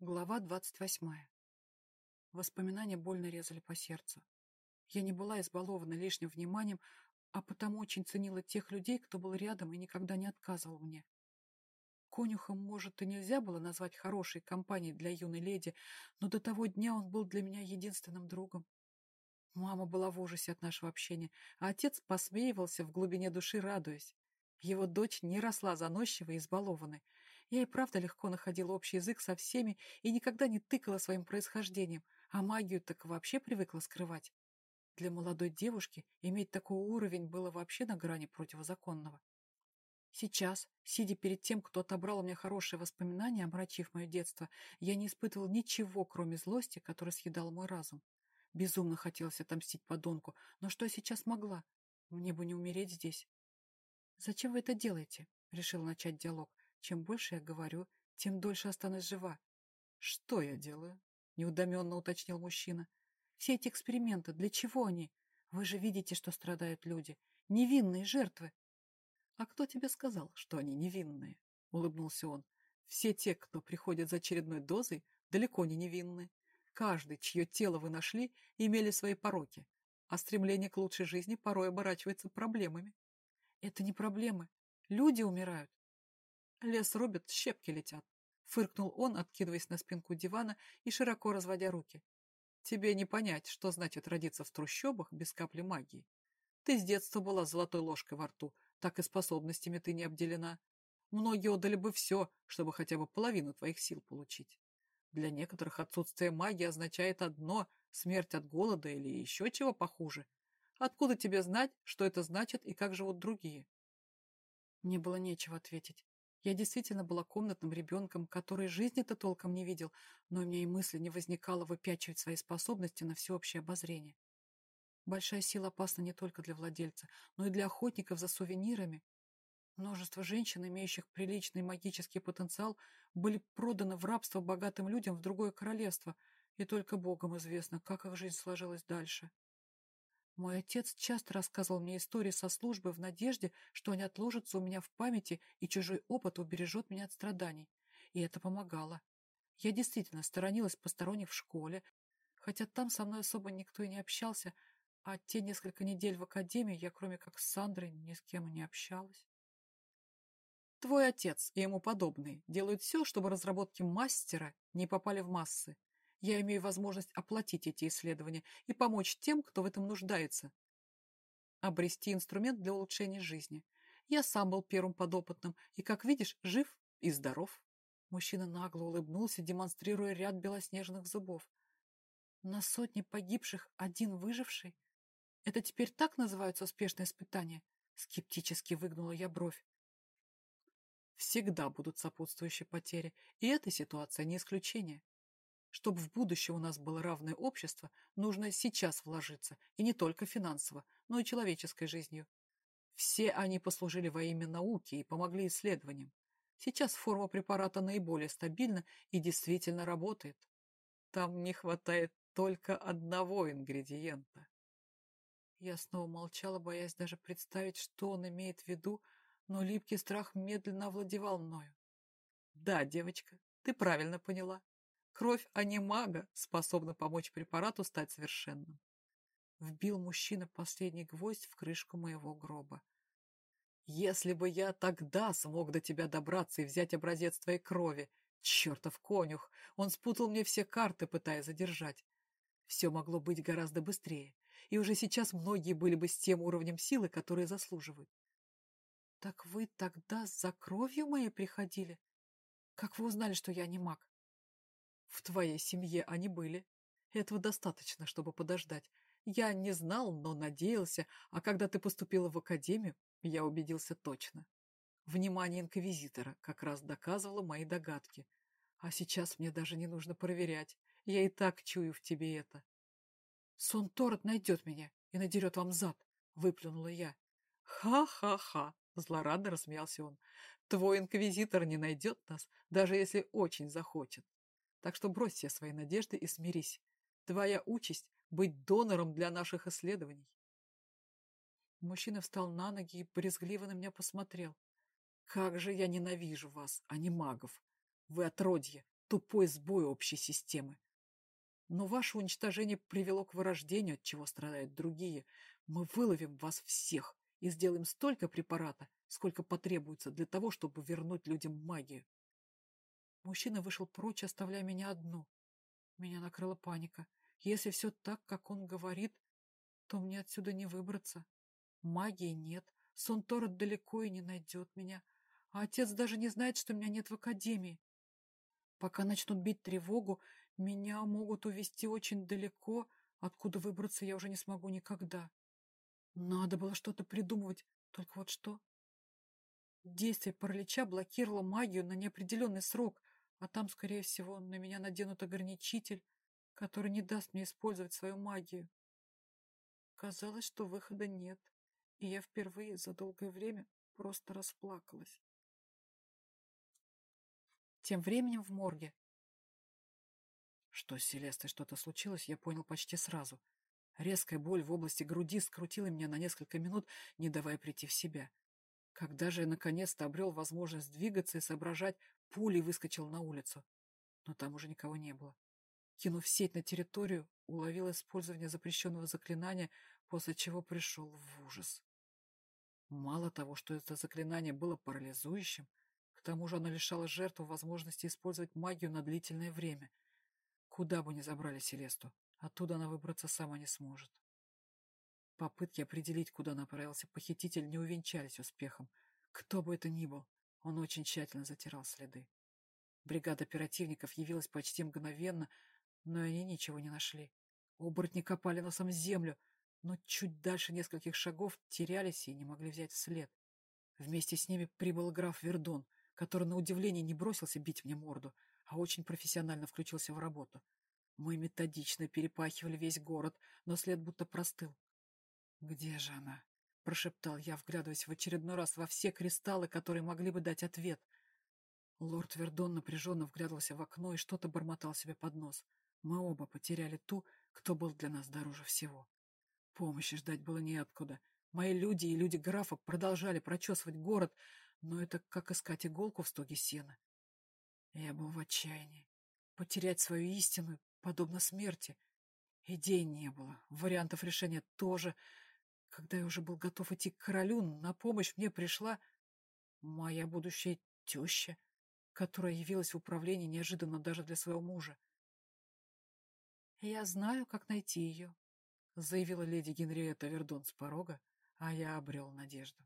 Глава двадцать восьмая. Воспоминания больно резали по сердцу. Я не была избалована лишним вниманием, а потому очень ценила тех людей, кто был рядом и никогда не отказывал мне. Конюхом, может, и нельзя было назвать хорошей компанией для юной леди, но до того дня он был для меня единственным другом. Мама была в ужасе от нашего общения, а отец посмеивался в глубине души, радуясь. Его дочь не росла заносчивой и избалованной, я и правда легко находила общий язык со всеми и никогда не тыкала своим происхождением, а магию так вообще привыкла скрывать. Для молодой девушки иметь такой уровень было вообще на грани противозаконного. Сейчас, сидя перед тем, кто отобрал у меня хорошие воспоминания, омрачив мое детство, я не испытывал ничего, кроме злости, которая съедала мой разум. Безумно хотелось отомстить подонку, но что я сейчас могла? Мне бы не умереть здесь. «Зачем вы это делаете?» — решил начать диалог. Чем больше я говорю, тем дольше останусь жива. Что я делаю? Неудоменно уточнил мужчина. Все эти эксперименты, для чего они? Вы же видите, что страдают люди. Невинные жертвы. А кто тебе сказал, что они невинные? Улыбнулся он. Все те, кто приходит за очередной дозой, далеко не невинны. Каждый, чье тело вы нашли, имели свои пороки, а стремление к лучшей жизни порой оборачивается проблемами. Это не проблемы. Люди умирают. Лес рубят, щепки летят. Фыркнул он, откидываясь на спинку дивана и широко разводя руки. Тебе не понять, что значит родиться в трущобах без капли магии. Ты с детства была золотой ложкой во рту, так и способностями ты не обделена. Многие отдали бы все, чтобы хотя бы половину твоих сил получить. Для некоторых отсутствие магии означает одно – смерть от голода или еще чего похуже. Откуда тебе знать, что это значит и как живут другие? Мне было нечего ответить. Я действительно была комнатным ребенком, который жизни-то толком не видел, но у меня и мысли не возникало выпячивать свои способности на всеобщее обозрение. Большая сила опасна не только для владельца, но и для охотников за сувенирами. Множество женщин, имеющих приличный магический потенциал, были проданы в рабство богатым людям в другое королевство, и только Богом известно, как их жизнь сложилась дальше. Мой отец часто рассказывал мне истории со службы в надежде, что они отложатся у меня в памяти, и чужой опыт убережет меня от страданий. И это помогало. Я действительно сторонилась посторонних в школе, хотя там со мной особо никто и не общался, а те несколько недель в академии я, кроме как с Сандрой, ни с кем не общалась. Твой отец и ему подобные делают все, чтобы разработки мастера не попали в массы, я имею возможность оплатить эти исследования и помочь тем, кто в этом нуждается. Обрести инструмент для улучшения жизни. Я сам был первым подопытным и, как видишь, жив и здоров. Мужчина нагло улыбнулся, демонстрируя ряд белоснежных зубов. На сотни погибших один выживший? Это теперь так называются успешные испытания? Скептически выгнула я бровь. Всегда будут сопутствующие потери, и эта ситуация не исключение. Чтобы в будущем у нас было равное общество, нужно сейчас вложиться, и не только финансово, но и человеческой жизнью. Все они послужили во имя науки и помогли исследованиям. Сейчас форма препарата наиболее стабильна и действительно работает. Там не хватает только одного ингредиента. Я снова молчала, боясь даже представить, что он имеет в виду, но липкий страх медленно овладевал мною. Да, девочка, ты правильно поняла. Кровь анимага способна помочь препарату стать совершенным. Вбил мужчина последний гвоздь в крышку моего гроба. Если бы я тогда смог до тебя добраться и взять образец твоей крови, чертов конюх, он спутал мне все карты, пытаясь задержать. Все могло быть гораздо быстрее, и уже сейчас многие были бы с тем уровнем силы, который заслуживают. Так вы тогда за кровью моей приходили? Как вы узнали, что я не маг? В твоей семье они были. Этого достаточно, чтобы подождать. Я не знал, но надеялся, а когда ты поступила в академию, я убедился точно. Внимание инквизитора как раз доказывало мои догадки. А сейчас мне даже не нужно проверять. Я и так чую в тебе это. Сон Торот найдет меня и надерет вам зад, выплюнула я. Ха-ха-ха, злорадно рассмеялся он. Твой инквизитор не найдет нас, даже если очень захочет. Так что брось все свои надежды и смирись. Твоя участь — быть донором для наших исследований. Мужчина встал на ноги и брезгливо на меня посмотрел. Как же я ненавижу вас, а не магов. Вы отродье, тупой сбой общей системы. Но ваше уничтожение привело к вырождению, от чего страдают другие. Мы выловим вас всех и сделаем столько препарата, сколько потребуется для того, чтобы вернуть людям магию. Мужчина вышел прочь, оставляя меня одну. Меня накрыла паника. Если все так, как он говорит, то мне отсюда не выбраться. Магии нет, сон Торет далеко и не найдет меня, а отец даже не знает, что меня нет в академии. Пока начнут бить тревогу, меня могут увезти очень далеко, откуда выбраться я уже не смогу никогда. Надо было что-то придумывать, только вот что? Действие паралича блокировало магию на неопределенный срок, а там, скорее всего, на меня наденут ограничитель, который не даст мне использовать свою магию. Казалось, что выхода нет, и я впервые за долгое время просто расплакалась. Тем временем в морге. Что с Селестой что-то случилось, я понял почти сразу. Резкая боль в области груди скрутила меня на несколько минут, не давая прийти в себя. Когда же я наконец-то обрел возможность двигаться и соображать, пулей выскочил на улицу. Но там уже никого не было. Кинув сеть на территорию, уловил использование запрещенного заклинания, после чего пришел в ужас. Мало того, что это заклинание было парализующим, к тому же оно лишало жертву возможности использовать магию на длительное время. Куда бы ни забрали Селесту, оттуда она выбраться сама не сможет. Попытки определить, куда направился похититель, не увенчались успехом. Кто бы это ни был, он очень тщательно затирал следы. Бригада оперативников явилась почти мгновенно, но они ничего не нашли. Оборотни копали носом землю, но чуть дальше нескольких шагов терялись и не могли взять след. Вместе с ними прибыл граф Вердон, который на удивление не бросился бить мне морду, а очень профессионально включился в работу. Мы методично перепахивали весь город, но след будто простыл. «Где же она?» — прошептал я, вглядываясь в очередной раз во все кристаллы, которые могли бы дать ответ. Лорд Вердон напряженно вглядывался в окно и что-то бормотал себе под нос. Мы оба потеряли ту, кто был для нас дороже всего. Помощи ждать было неоткуда. Мои люди и люди графа продолжали прочесывать город, но это как искать иголку в стоге сена. Я был в отчаянии. Потерять свою истину подобно смерти. Идей не было, вариантов решения тоже. Когда я уже был готов идти к королю, на помощь мне пришла моя будущая теща, которая явилась в управлении неожиданно даже для своего мужа. «Я знаю, как найти ее», — заявила леди Генриетта Вердон с порога, а я обрел надежду.